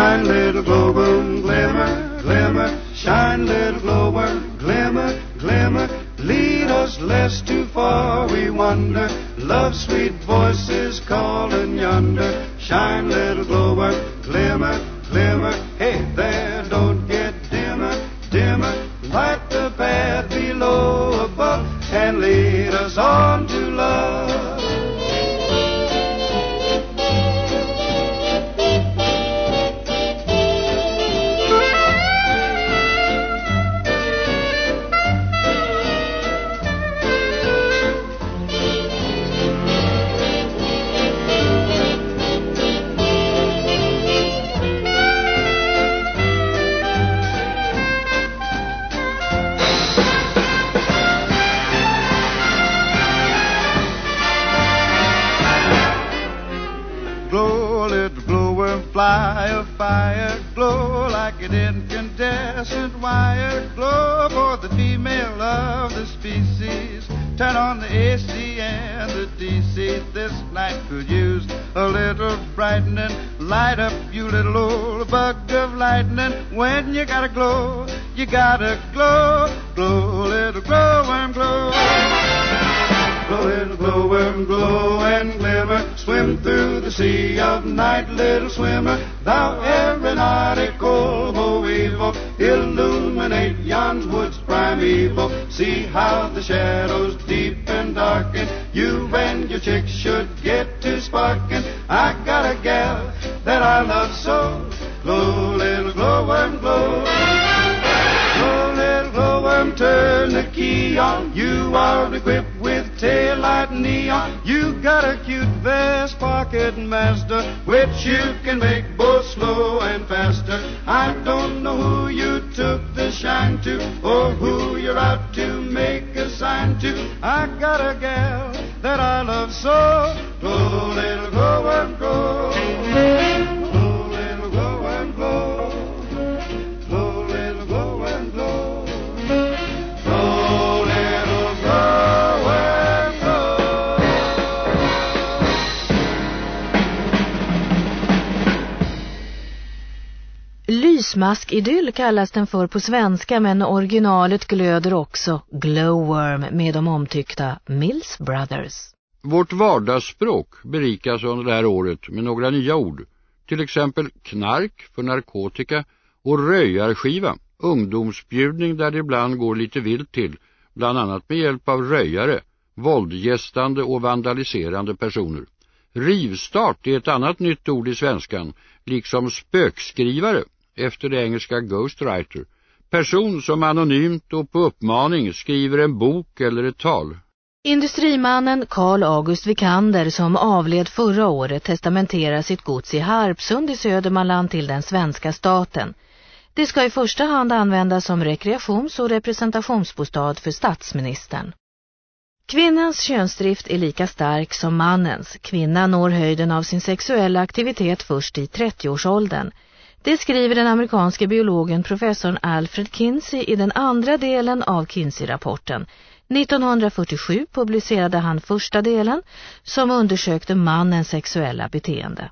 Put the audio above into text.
Shine, little glowworm, glimmer, glimmer. Shine, little glowworm, glimmer, glimmer. Lead us less too far, we wander. Love's sweet voices calling yonder. Shine, little glowworm, glimmer, glimmer. Hey there, don't get dimmer, dimmer. Light the path below, above, and lead us on to Glow, little glowworm, fly a fire, glow like an incandescent wire, glow for the female of the species. Turn on the AC and the DC. This night could use a little brightening. Light up, you little old bug of lightning. When you gotta glow, you gotta glow, glow, little glowworm, glow. Glow, little glowworm, glow. Swim through the sea of night, little swimmer. Thou aeronautical coeval, illuminate yon woods primeval. See how the shadows deep and darken. You and your chicks should get to sparking. I got a gal that I love so. Glow, little glowworm, glow. Glow, little glowworm, turn the key on. You are equipped with tail light neon. You got a cute vest pocket Mazda, which you can make both slow and faster. I don't know who you took the shine to, or who you're out to make a sign to. I got a gal that I love so. Smaskidyll kallas den för på svenska men originalet glöder också Glowworm med de omtyckta Mills Brothers. Vårt vardagsspråk berikas under det här året med några nya ord. Till exempel knark för narkotika och röjarskiva, ungdomsbjudning där det ibland går lite vilt till, bland annat med hjälp av röjare, våldgästande och vandaliserande personer. Rivstart är ett annat nytt ord i svenskan, liksom spökskrivare efter det engelska ghostwriter. Person som anonymt och på uppmaning skriver en bok eller ett tal. Industrimannen Carl August Vikander som avled förra året testamenterar sitt gods i Harpsund i Södermanland till den svenska staten. Det ska i första hand användas som rekreations- och representationsbostad för statsministern. Kvinnans könsdrift är lika stark som mannens. Kvinnan når höjden av sin sexuella aktivitet först i 30-årsåldern. Det skriver den amerikanske biologen professorn Alfred Kinsey i den andra delen av Kinsey-rapporten. 1947 publicerade han första delen som undersökte mannens sexuella beteende.